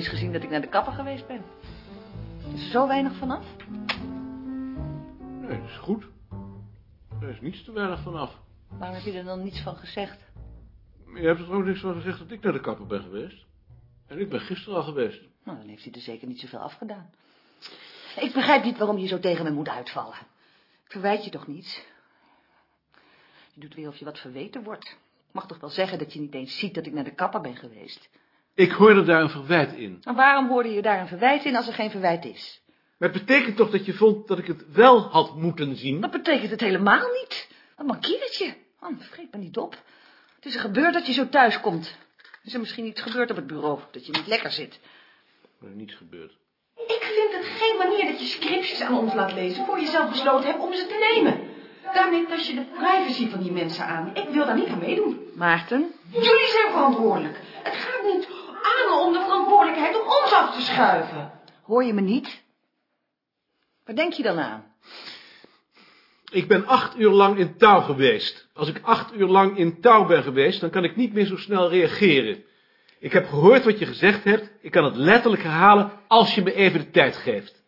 eens gezien dat ik naar de kapper geweest ben. Is er zo weinig vanaf? Nee, dat is goed. Er is niets te weinig vanaf. Waarom heb je er dan niets van gezegd? Je hebt er ook niks van gezegd dat ik naar de kapper ben geweest. En ik ben gisteren al geweest. Nou, dan heeft hij er zeker niet zoveel afgedaan. Ik begrijp niet waarom je zo tegen me moet uitvallen. Ik verwijt je toch niets? Je doet weer of je wat verweten wordt. Ik mag toch wel zeggen dat je niet eens ziet dat ik naar de kapper ben geweest. Ik hoorde daar een verwijt in. En waarom hoorde je daar een verwijt in als er geen verwijt is? Maar het betekent toch dat je vond dat ik het wel had moeten zien? Dat betekent het helemaal niet. Wat mankeert je? Man, vergeet me niet op. Het is er gebeurd dat je zo thuis komt. Is er misschien iets gebeurd op het bureau, dat je niet lekker zit? Er is niets gebeurd. Ik vind het geen manier dat je scriptjes aan ons laat lezen voor je zelf besloten hebt om ze te nemen. Daarmee tas je de privacy van die mensen aan. Ik wil daar niet aan meedoen. Maarten? Jullie zijn verantwoordelijk. Het gaat niet om de verantwoordelijkheid op ons af te schuiven. Hoor je me niet? Waar denk je dan aan? Ik ben acht uur lang in touw geweest. Als ik acht uur lang in touw ben geweest, dan kan ik niet meer zo snel reageren. Ik heb gehoord wat je gezegd hebt. Ik kan het letterlijk herhalen als je me even de tijd geeft.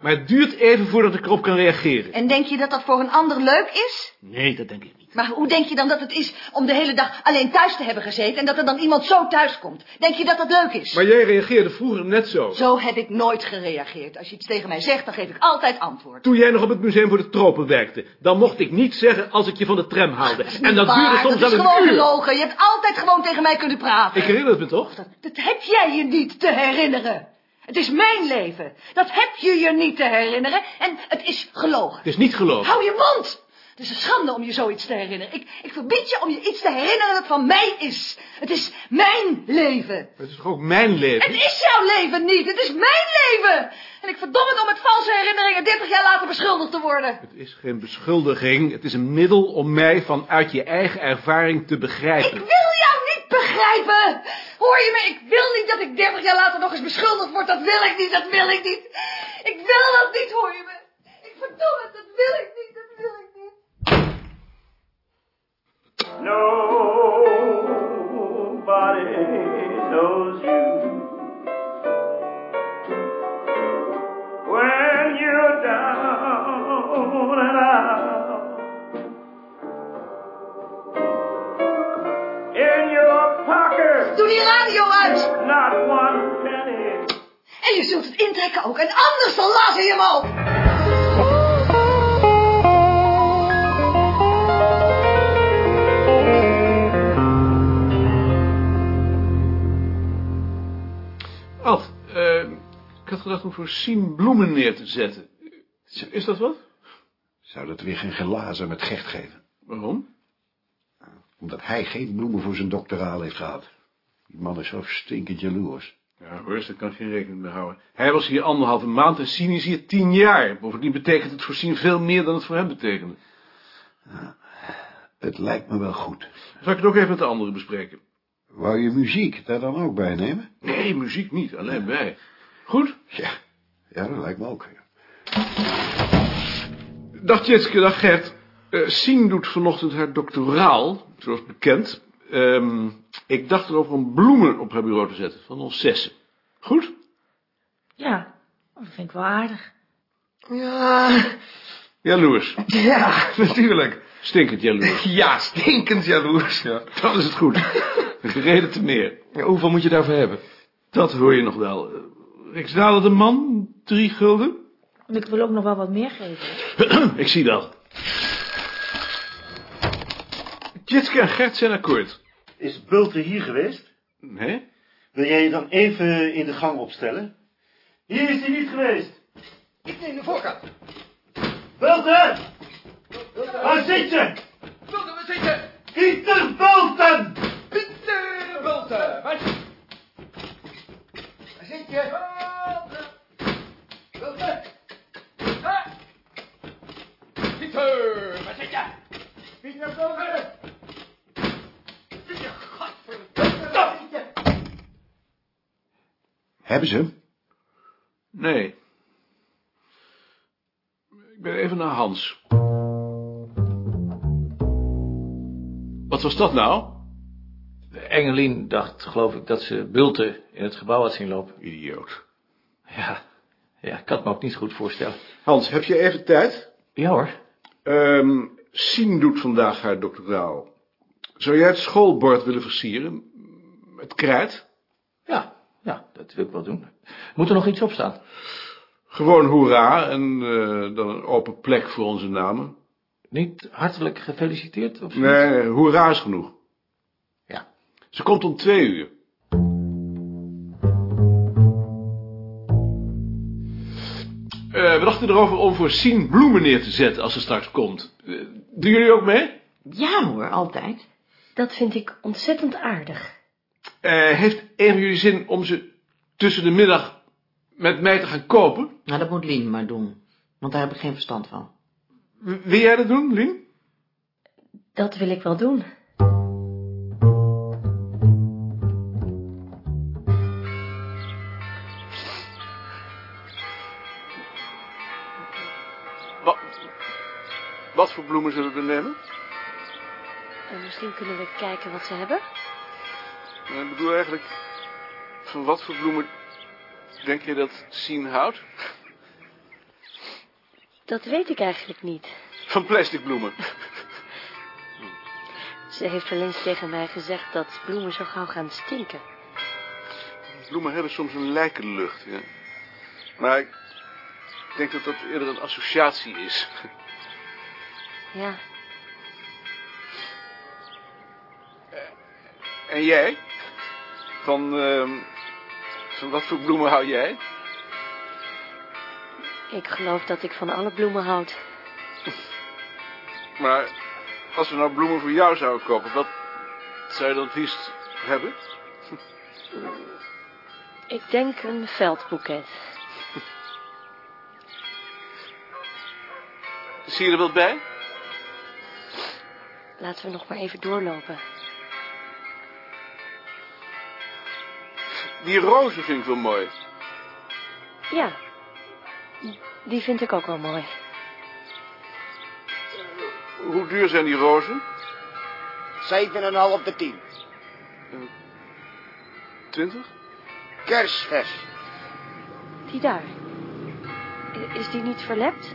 Maar het duurt even voordat ik erop kan reageren. En denk je dat dat voor een ander leuk is? Nee, dat denk ik niet. Maar hoe denk je dan dat het is om de hele dag alleen thuis te hebben gezeten... en dat er dan iemand zo thuis komt? Denk je dat dat leuk is? Maar jij reageerde vroeger net zo. Zo heb ik nooit gereageerd. Als je iets tegen mij zegt, dan geef ik altijd antwoord. Toen jij nog op het Museum voor de Tropen werkte, dan mocht ik niet zeggen als ik je van de tram haalde. Dat is en dat waar, duurde soms dat wel is een gewoon uur. gelogen. Je hebt altijd gewoon tegen mij kunnen praten. Ik herinner het me toch? Dat, dat heb jij je niet te herinneren. Het is mijn leven. Dat heb je je niet te herinneren. En het is gelogen. Het is niet gelogen. Hou je mond! Het is een schande om je zoiets te herinneren. Ik, ik verbied je om je iets te herinneren dat van mij is. Het is mijn leven. Het is toch ook mijn Het leven? is jouw leven niet. Het is mijn leven. En ik verdom het om met valse herinneringen 30 jaar later beschuldigd te worden. Het is geen beschuldiging. Het is een middel om mij vanuit je eigen ervaring te Ik begrijpen. wil jou niet begrijpen. Hoor je me? Ik wil niet dat ik 30 jaar later nog eens beschuldigd word. Dat wil ik niet. Dat wil ik niet. Ik wil dat niet, hoor je me? Ik verdom het. Ik. Dat wil ik niet. Nobody knows you when you're down and out. In your pocket, Doe die radio uit. not one penny. En je zult het intrekken ook. En anders dan je hem op. gedacht om voor Sien bloemen neer te zetten. Is dat wat? Zou dat weer geen glazen met Gert geven? Waarom? Omdat hij geen bloemen voor zijn doctoraal heeft gehad. Die man is zo stinkend jaloers. Ja, hoor, daar kan geen rekening mee houden. Hij was hier anderhalve maand en Sien is hier tien jaar. Bovendien betekent het voor Sien veel meer dan het voor hem betekende. Het lijkt me wel goed. Zal ik het ook even met de anderen bespreken? Wou je muziek daar dan ook bij nemen? Nee, muziek niet, alleen wij. Goed? Ja, ja dat lijkt me ook. Dag Tjitske, dag Gert. Eh Sien doet vanochtend haar doctoraal, zoals bekend. Ehm, ik dacht erover om bloemen op haar bureau te zetten, van ons zessen. Goed? Ja, dat vind ik wel aardig. Ja, Jaloers. ja, natuurlijk. Stinkend jaloers. Ja, stinkend jaloers. Ja. Dan is het goed. Een reden te meer. Ja, Hoeveel moet je daarvoor hebben? Dat hoor je nog wel. Eh, Riksdalen de man, drie gulden. Ik wil ook nog wel wat meer geven. ik zie wel. Tjitske en Gert zijn akkoord. Is Bulten hier geweest? Nee? Wil jij je dan even in de gang opstellen? Hier is hij niet geweest. Ik neem de voorkant. Bulten! Waar zit je? Bulten, waar zit je? Pieter Bulten! Pieter Bulten, waar zit Waar zit je? Bulten. Ah. Pieter, waar zit je? Pieter Bulten. Pieter, godverdomme, waar zit je? Hebben ze hem? Nee. Ik ben even naar Hans. Wat was dat nou? Engelien dacht, geloof ik, dat ze Bulten in het gebouw had zien lopen. Idioot. Ja, ja, ik kan het me ook niet goed voorstellen. Hans, heb je even tijd? Ja hoor. Ehm Sien doet vandaag haar doctoraal. Zou jij het schoolbord willen versieren? Met krijt? Ja, ja, dat wil ik wel doen. Moet er nog iets op staan? Gewoon hoera en eh, dan een open plek voor onze namen. Niet hartelijk gefeliciteerd? Of Nee, nee, hoera is genoeg. Ja. Ze komt om twee uur. Eh, we dachten erover om voor Sien bloemen neer te zetten als ze straks komt. Eh, doen jullie ook mee? Ja hoor, altijd. Dat vind ik ontzettend aardig. Eh, heeft een van jullie zin om ze tussen de middag met mij te gaan kopen? Nou, dat moet Lien maar doen. Want daar heb ik geen verstand van. W- Wil jij dat doen, Lien? Dat wil ik wel doen. Wat, wat voor bloemen zullen we nemen? En misschien kunnen we kijken wat ze hebben. Ik bedoel eigenlijk, van wat voor bloemen denk je dat Sien houdt? Dat weet ik eigenlijk niet. Van plastic bloemen. Ze heeft wel eens tegen mij gezegd dat bloemen zo gauw gaan stinken. Bloemen hebben soms een lijkenlucht, ja. Maar ik denk dat dat eerder een associatie is. Ja, En jij? Van, ehm, van wat voor bloemen hou jij? ik geloof dat ik van alle bloemen houd. Maar als we nou bloemen voor jou zouden kopen, wat zou je dan het liefst hebben? Ik denk een veldboeket. Zie je er wat bij? Laten we nog maar even doorlopen. Die rozen vind ik wel mooi. Ja, die vind ik ook wel mooi. Hoe duur zijn die rozen? 7,5 op de 10. Twintig? Kerstvers. Die daar. Is die niet verlept?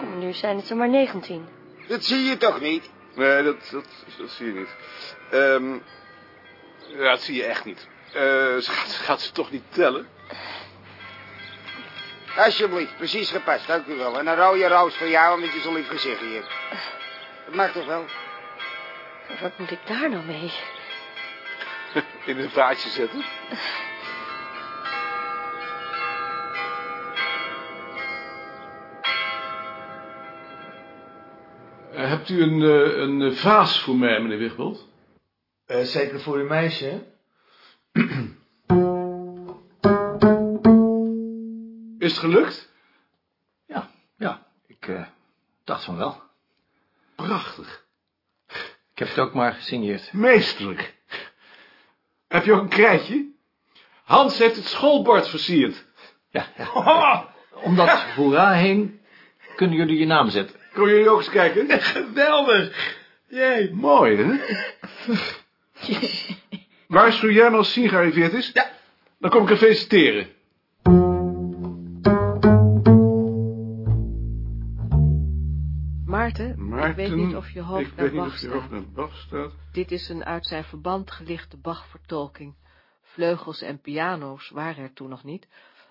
Oh, nu zijn het er maar 19. Dat zie je toch niet? Nee, dat, dat, dat zie je niet. Ehm, ja, dat zie je echt niet. Eh, ze gaat, ze gaat ze toch niet tellen? Alsjeblieft, precies gepast, dank u wel. En een rode roos voor jou, omdat je zo'n lief gezichtje hebt. Dat mag toch wel? Wat moet ik daar nou mee? In een vaatje zetten? Eh, hebt u een, eh, een vaas voor mij, meneer Wigbold? Eh, zeker voor uw meisje? Is het gelukt? Ja, ja, ik eh, dacht van wel. Prachtig. Ik heb het ook maar gesigneerd. Meesterlijk. Heb je ook een krijtje? Hans heeft het schoolbord versierd. Ja, ja. Om dat hoera heen kunnen jullie je naam zetten. Kom jullie ook eens kijken? Geweldig! Jee. Mooi, hè? Waarschuw jij me als Sien gearriveerd is? Ja. Dan kom ik er feliciteren. Maarten, Maarten, ik weet niet of je hoofd ik naar weet niet Bach of je staat. hoofd naar Bach staat. Dit is een uit zijn verband gelichte Bach-vertolking. Vleugels en piano's waren er toen nog niet,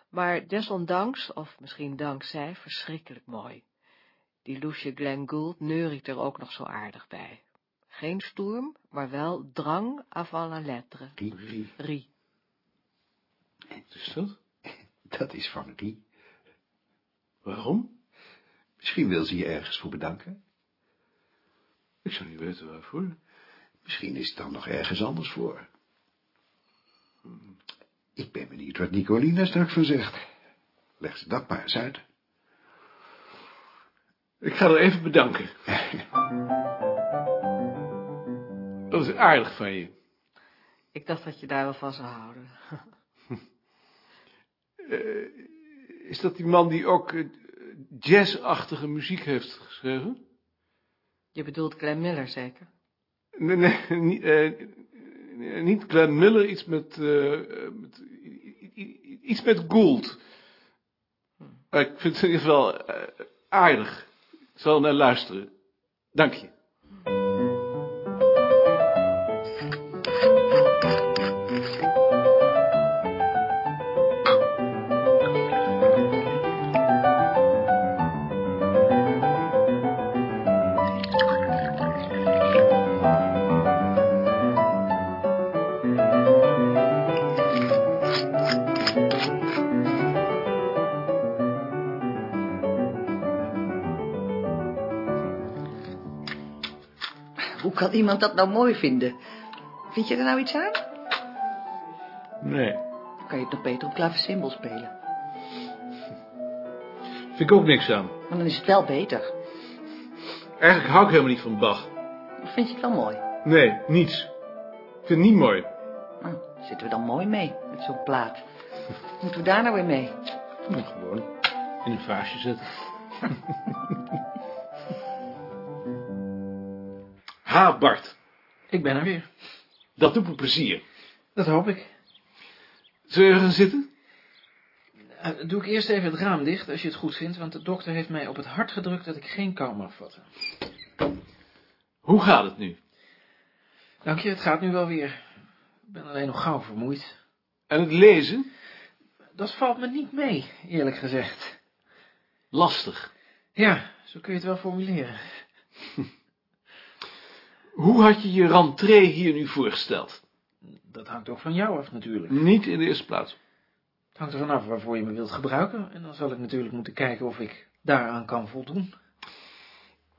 maar desondanks, of misschien dankzij, verschrikkelijk mooi. Die Loesje Glenn Gould neuriet er ook nog zo aardig bij. Geen stoerm, maar wel drang avant la lettre. Rie. Rie. Is dat? Dat is van Rie. Waarom? Misschien wil ze je ergens voor bedanken. Ik zou niet weten waarvoor. Misschien is het dan nog ergens anders voor. Ik ben benieuwd wat Nicolina straks van zegt. Leg ze dat maar eens uit. Ik ga er even bedanken. Dat is aardig van je. Ik dacht dat je daar wel van zou houden. Eh, is dat die man die ook eh, jazzachtige muziek heeft geschreven? Je bedoelt Glenn Miller zeker? Nee, nee, niet, eh, niet Glenn Miller, iets met, eh, met iets met Gould. Maar ik vind het in ieder geval aardig. Ik zal naar luisteren. Dank je. Hoe kan iemand dat nou mooi vinden? Vind je er nou iets aan? Nee, Dan kan je het nog beter op klavecimbal spelen. vind ik ook niks aan. Maar dan is het wel beter. Eigenlijk hou ik helemaal niet van Bach. Vind je het wel mooi? Nee, niets. Ik vind het niet mooi. Nou, zitten we dan mooi mee met zo'n plaat. Moeten we daar nou weer mee? Nou, gewoon in een vaasje zetten. Ha, Bart. Ik ben er weer. Dat doet me plezier. Dat hoop ik. Zullen we gaan zitten? Eh, doe ik eerst even het raam dicht, als je het goed vindt, want de dokter heeft mij op het hart gedrukt dat ik geen kou mag vatten. Hoe gaat het nu? Dank je, het gaat nu wel weer. Ik ben alleen nog gauw vermoeid. En het lezen? Dat valt me niet mee, eerlijk gezegd. Lastig. Ja, zo kun je het wel formuleren. Hoe had je je rentree hier nu voorgesteld? Dat hangt ook van jou af natuurlijk. Niet in de eerste plaats. Het hangt er vanaf waarvoor je me wilt gebruiken. En dan zal ik natuurlijk moeten kijken of ik daaraan kan voldoen.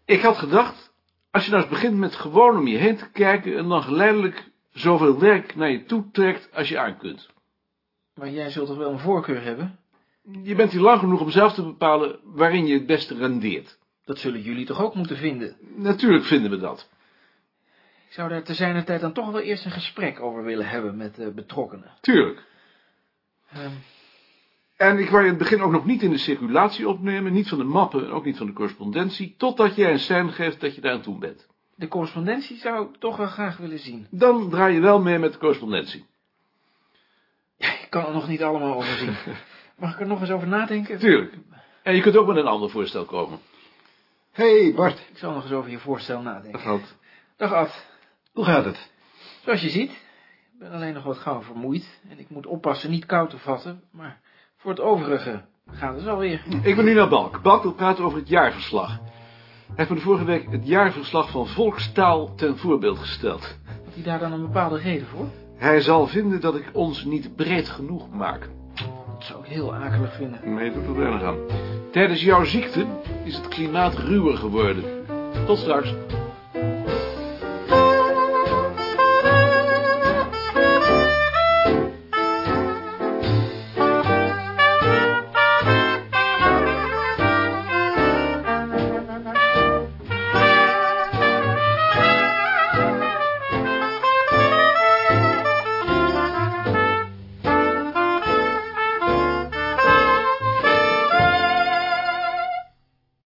Ik had gedacht, als je nou eens begint met gewoon om je heen te kijken en dan geleidelijk zoveel werk naar je toe trekt als je aan kunt. Maar jij zult toch wel een voorkeur hebben? Je bent hier lang genoeg om zelf te bepalen waarin je het beste rendeert. Dat zullen jullie toch ook moeten vinden? Natuurlijk vinden we dat. Ik zou daar te zijner tijd dan toch wel eerst een gesprek over willen hebben met de betrokkenen. Tuurlijk. Ehm, En ik wou je in het begin ook nog niet in de circulatie opnemen, niet van de mappen en ook niet van de correspondentie, totdat jij een sein geeft dat je daar aan toe bent. de correspondentie zou ik toch wel graag willen zien. Dan draai je wel mee met de correspondentie. Ik kan er nog niet allemaal over zien. Mag ik er nog eens over nadenken? Tuurlijk. En je kunt ook met een ander voorstel komen. hey Bart, Ik zal nog eens over je voorstel nadenken. Ad. Dag Ad. Hoe gaat het? Zoals je ziet, ik ben alleen nog wat gauw vermoeid. En ik moet oppassen niet koud te vatten. Maar voor het overige gaat het wel weer. Ik ben nu naar Balk. Balk wil praten over het jaarverslag. Hij heeft me de vorige week het jaarverslag van Volkstaal ten voorbeeld gesteld. Had hij daar dan een bepaalde reden voor? Hij zal vinden dat ik ons niet breed genoeg maak. Dat zou ik heel akelig vinden. Nee, doet er weinig aan. Tijdens jouw ziekte is het klimaat ruwer geworden. Tot straks.